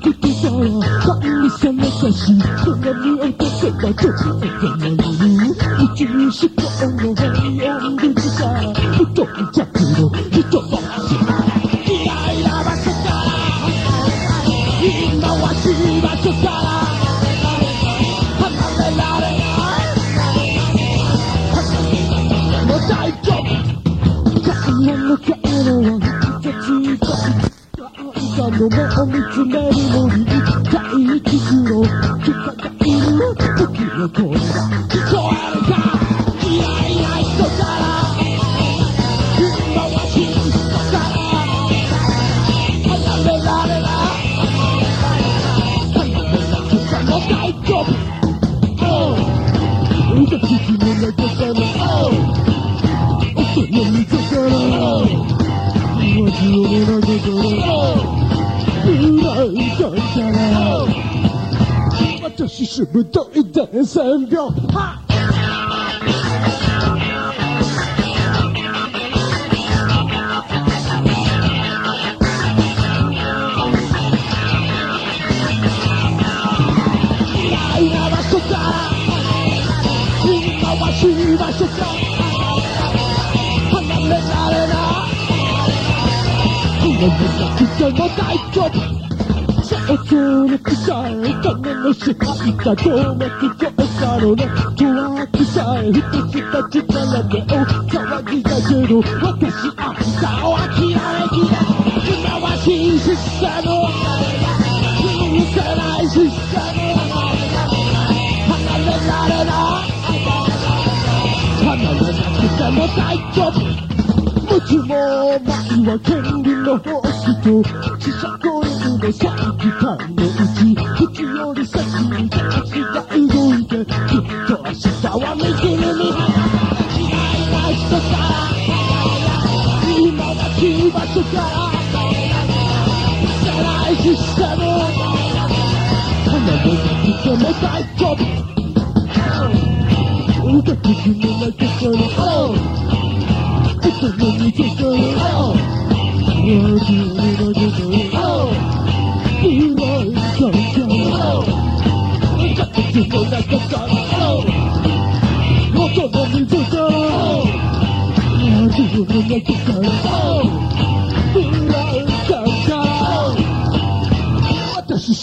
くてたら神様かし鏡を出せつあんの目を見つめるのに大気の許可がいる時の声が聞こえ街の中から暗い感から私しぶとい伝染病。は嫌いな場所か。ら今はしい場所か。離れなくても大丈夫想像の臭い金の支配かどうも聞こえたのねトラックさえふとした力で大騒ぎだけど私あんたを諦めきれ今は新システム許せないシステム離れられない離れなくても大丈夫もちも前は権利の奉仕と死者ゴルフの最期間のうち口より先に足が動いてきっと明日は右に見嫌いな人から今は来場所からせないシステム離れなくても大丈夫歌聞きの中から Oh 人の溝から街の中から暗い感から形